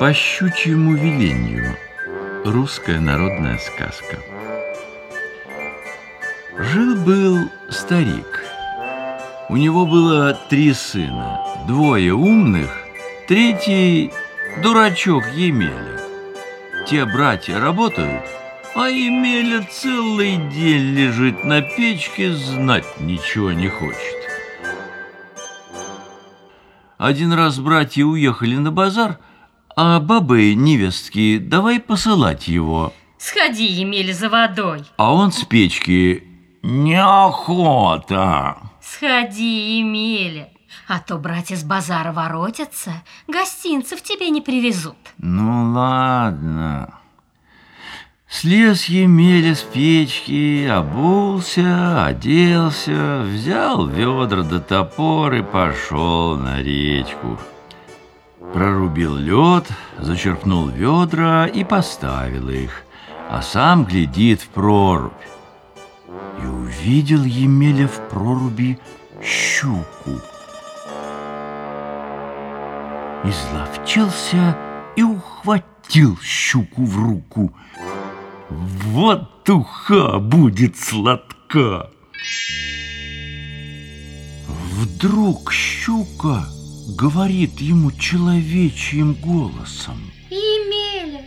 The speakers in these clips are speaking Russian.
По щучьему велению. Русская народная сказка. Жил-был старик. У него было три сына. Двое умных, третий дурачок Емеля. Те братья работают, а Емеля целый день лежит на печке, знать ничего не хочет. Один раз братья уехали на базар – а бабы невестки, давай посылать его. Сходи, Емель, за водой. А он с печки неохота. Сходи, Емеля. А то братья с базара воротятся, гостинцев тебе не привезут. Ну ладно. Слез Емеля с печки, обулся, оделся, взял ведра до топор и пошел на речку. Прорубил лед, зачерпнул ведра и поставил их, а сам глядит в прорубь. И увидел Емеля в проруби щуку. Изловчился и ухватил щуку в руку. Вот туха будет сладка! Вдруг щука говорит ему человечьим голосом. Емеля,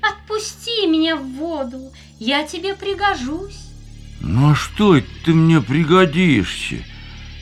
отпусти меня в воду, я тебе пригожусь. Ну а что ты мне пригодишься?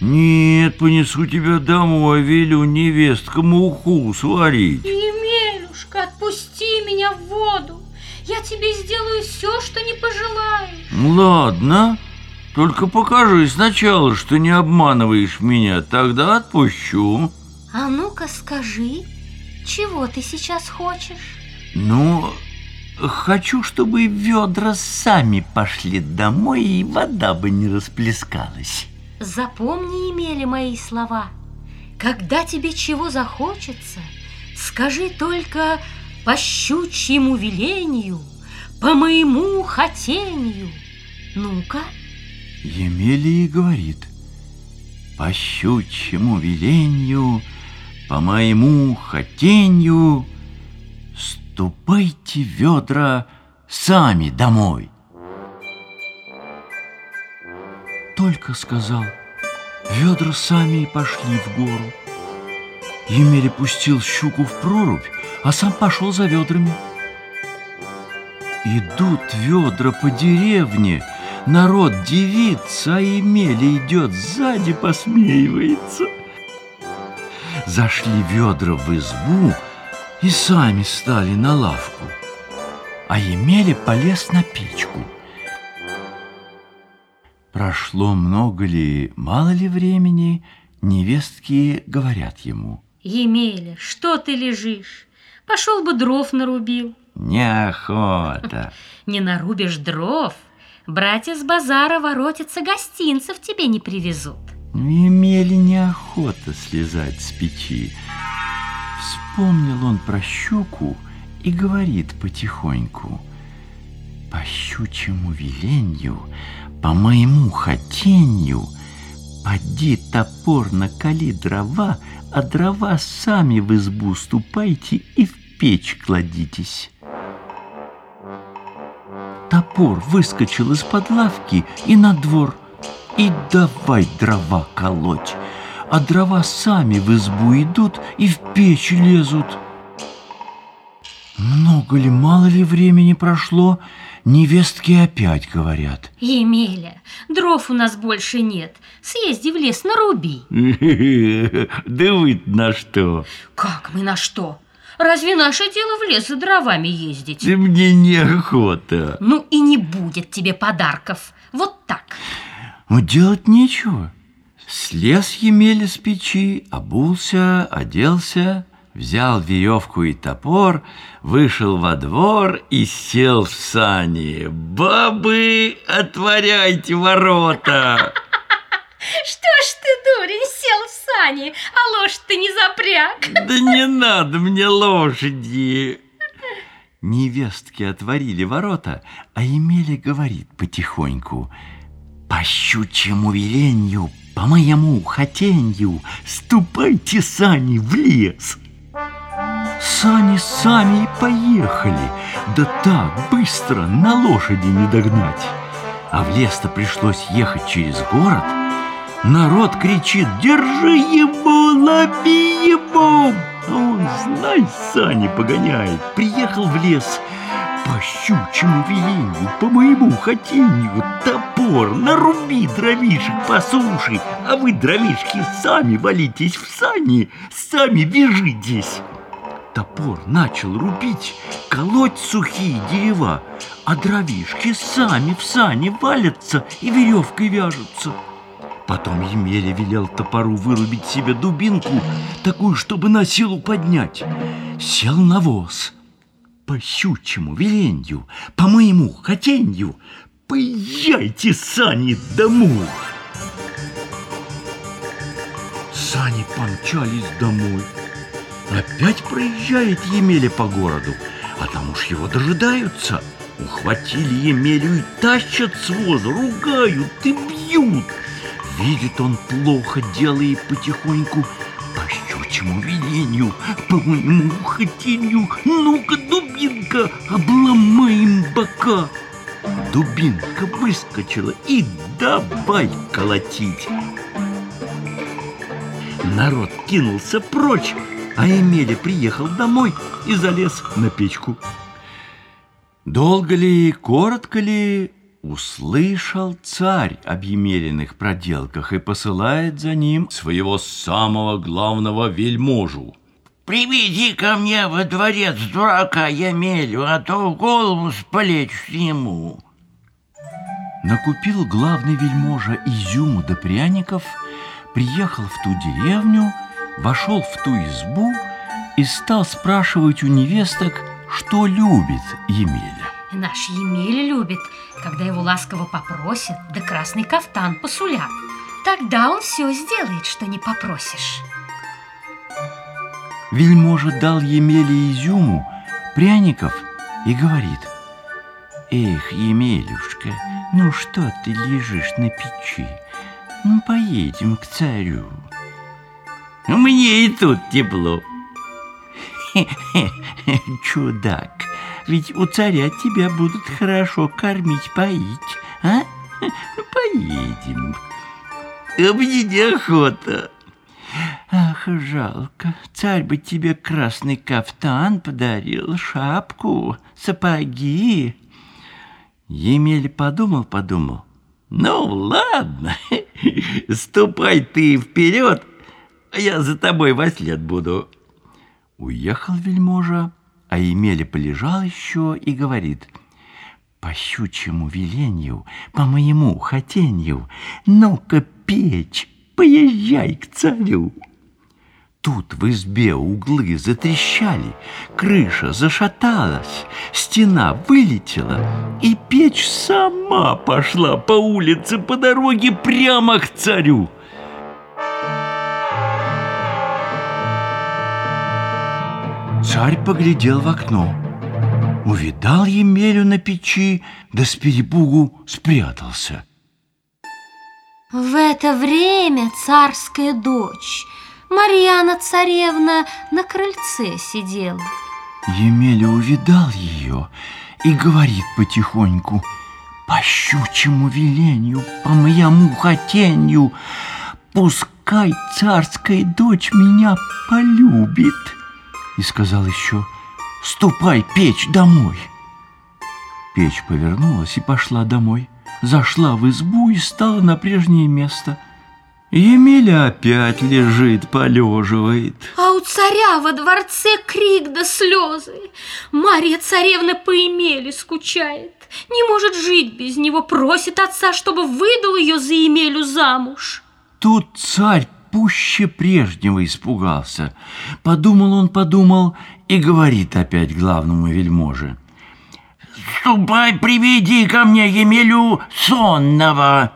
Нет, понесу тебя домой, велю невесткам уху сварить. Емелюшка, отпусти меня в воду. Я тебе сделаю все, что не пожелаешь. Ладно, только покажи сначала, что не обманываешь меня, тогда отпущу. А ну-ка скажи, чего ты сейчас хочешь? Ну, хочу, чтобы ведра сами пошли домой, и вода бы не расплескалась. Запомни, имели мои слова. Когда тебе чего захочется, скажи только по щучьему велению, по моему хотению. Ну-ка. Емелия говорит, по щучьему велению, по моему хотению, ступайте ведра сами домой. Только сказал, ведра сами и пошли в гору. Емеля пустил щуку в прорубь, а сам пошел за ведрами. Идут ведра по деревне, народ дивится, а Емеля идет сзади, посмеивается. Зашли ведра в избу и сами стали на лавку, а Емеля полез на печку. Прошло много ли, мало ли времени, невестки говорят ему. Емеля, что ты лежишь? Пошел бы дров нарубил. Неохота. Не нарубишь дров, братья с базара воротятся, гостинцев тебе не привезут. Имели неохота слезать с печи. Вспомнил он про щуку и говорит потихоньку. По щучьему веленью, по моему хотенью, поди топор накали дрова, а дрова сами в избу ступайте и в печь кладитесь. Топор выскочил из-под лавки и на двор – и давай дрова колоть. А дрова сами в избу идут и в печь лезут. Много ли, мало ли времени прошло, невестки опять говорят. Емеля, дров у нас больше нет. Съезди в лес, наруби. Да вы на что? Как мы на что? Разве наше дело в лес за дровами ездить? Да мне неохота. Ну и не будет тебе подарков. Вот так. Но делать нечего. Слез Емеля с печи, обулся, оделся, взял веревку и топор, вышел во двор и сел в сани. «Бабы, отворяйте ворота!» Что ж ты, дурень, сел в сани, а лошадь ты не запряг? Да не надо мне лошади. Невестки отворили ворота, а Емеля говорит потихоньку – по щучьему веленью, по моему хотенью ступайте сани в лес. Сани сами и поехали, да так быстро на лошади не догнать. А в лес-то пришлось ехать через город. Народ кричит «Держи его, лови его!» А он, знай, сани погоняет. Приехал в лес, по щучьему велению, по моему хотению, топор, наруби дровишек по суше, а вы, дровишки, сами валитесь в сани, сами вяжитесь топор начал рубить, колоть сухие дерева, а дровишки сами в сани валятся и веревкой вяжутся. Потом Емеля велел топору вырубить себе дубинку, такую, чтобы на силу поднять. Сел на воз. По щучьему веленью, по моему хотенью, поезжайте, сани, домой. Сани помчались домой. Опять проезжает Емеля по городу, а там уж его дожидаются. Ухватили Емелю и тащат с воза, ругают и бьют. Видит он плохо, делает потихоньку по щучьему велению, по моему хотению. Ну-ка, дубинка, обломаем бока. Дубинка выскочила и давай колотить. Народ кинулся прочь, а Емеля приехал домой и залез на печку. Долго ли, коротко ли, услышал царь об Емелиных проделках и посылает за ним своего самого главного вельможу. Приведи ко мне во дворец дурака Емелю, а то в голову сплечь ему. Накупил главный вельможа изюму до пряников, приехал в ту деревню – вошел в ту избу и стал спрашивать у невесток, что любит Емеля. Наш Емеля любит, когда его ласково попросят, да красный кафтан посулят. Тогда он все сделает, что не попросишь. Вельможа дал Емеле изюму, пряников и говорит, «Эх, Емелюшка, ну что ты лежишь на печи? Ну, поедем к царю». Мне и тут тепло. Чудак, ведь у царя тебя будут хорошо кормить, поить, а? Ну, поедем. А мне неохота. Ах, жалко. Царь бы тебе красный кафтан подарил, шапку, сапоги. Емель подумал-подумал. Ну, ладно, ступай ты вперед, а я за тобой во след буду. Уехал вельможа, а Емеля полежал еще и говорит, по щучьему веленью, по моему хотенью, ну-ка, печь, поезжай к царю. Тут в избе углы затрещали, крыша зашаталась, стена вылетела, и печь сама пошла по улице по дороге прямо к царю. Царь поглядел в окно. Увидал Емелю на печи, да с перепугу спрятался. В это время царская дочь, Марьяна царевна, на крыльце сидела. Емеля увидал ее и говорит потихоньку, по щучьему велению, по моему хотению, пускай царская дочь меня полюбит и сказал еще «Ступай, печь, домой!» Печь повернулась и пошла домой, зашла в избу и стала на прежнее место. Емеля опять лежит, полеживает. А у царя во дворце крик да слезы. Марья царевна по Емеле скучает. Не может жить без него, просит отца, чтобы выдал ее за Емелю замуж. Тут царь пуще прежнего испугался. Подумал он, подумал и говорит опять главному вельможе. «Ступай, приведи ко мне Емелю сонного!»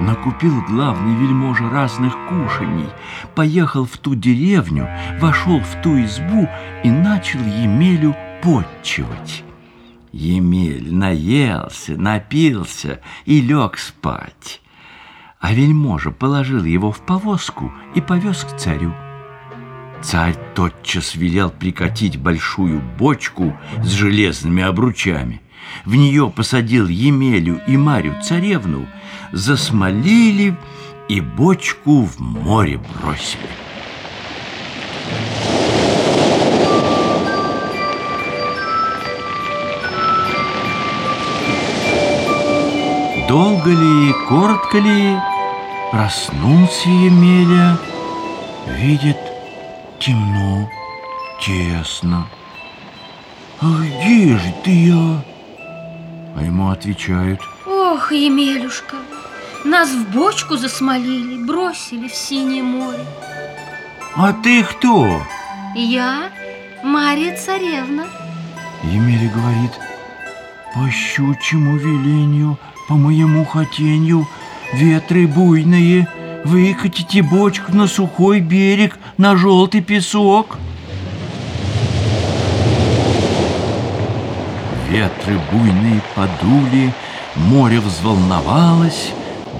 Накупил главный вельможа разных кушаний, поехал в ту деревню, вошел в ту избу и начал Емелю подчивать. Емель наелся, напился и лег спать. А вельможа положил его в повозку и повез к царю. Царь тотчас велел прикатить большую бочку с железными обручами. В нее посадил Емелю и Марю царевну, засмолили и бочку в море бросили. Долго ли, коротко ли, проснулся Емеля, видит темно, тесно. А где же ты я? А ему отвечают, Ох, Емелюшка, нас в бочку засмолили, бросили в синее море. а ты кто? Я Мария Царевна. Емеля говорит, по щучьему велению, по моему хотению, ветры буйные, выкатите бочку на сухой берег, на желтый песок. Ветры буйные подули, море взволновалось,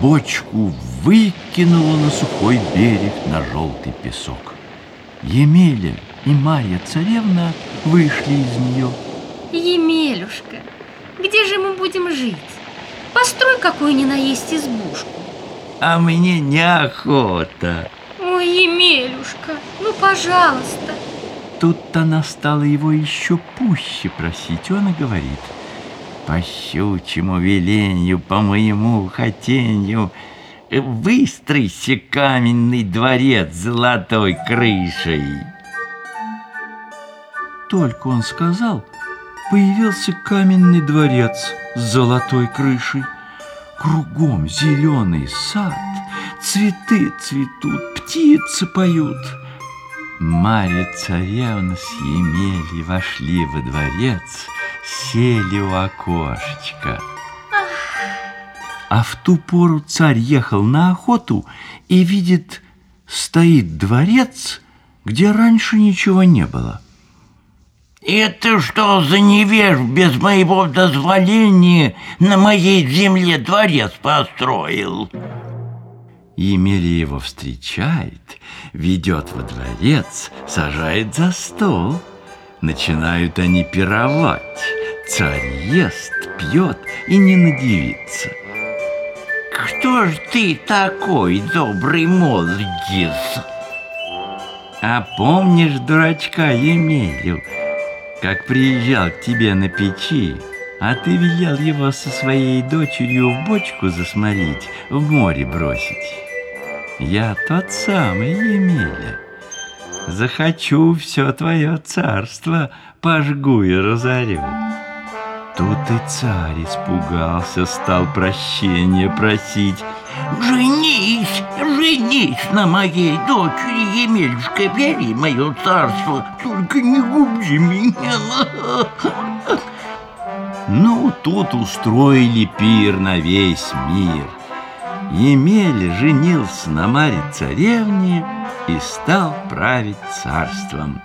бочку выкинуло на сухой берег на желтый песок. Емеля и Марья царевна вышли из нее. Емелюшка, где же мы будем жить? Построй какую ни наесть избушку. А мне неохота. Ой, Емелюшка, ну, пожалуйста. Тут она стала его еще пуще просить. Он и говорит, по щучьему велению, по моему хотению, выстройся каменный дворец с золотой крышей. Только он сказал, появился каменный дворец с золотой крышей. Кругом зеленый сад, цветы цветут, птицы поют. Марья царевна с Емелей вошли во дворец, сели у окошечка. А в ту пору царь ехал на охоту и видит, стоит дворец, где раньше ничего не было. Это что за невеж без моего дозволения на моей земле дворец построил? Емеля его встречает, ведет во дворец, сажает за стол. Начинают они пировать. Царь ест, пьет и не надевится. Кто ж ты такой, добрый молодец? А помнишь дурачка Емелю, как приезжал к тебе на печи, а ты велел его со своей дочерью в бочку засмолить, в море бросить? Я тот самый Емеля. Захочу все твое царство, пожгу и разорю. Тут и царь испугался, стал прощения просить. Женись, женись на моей дочери, Емельушка, бери мое царство, только не губи меня. Ну, тут устроили пир на весь мир. Емеля женился на Маре царевне и стал править царством.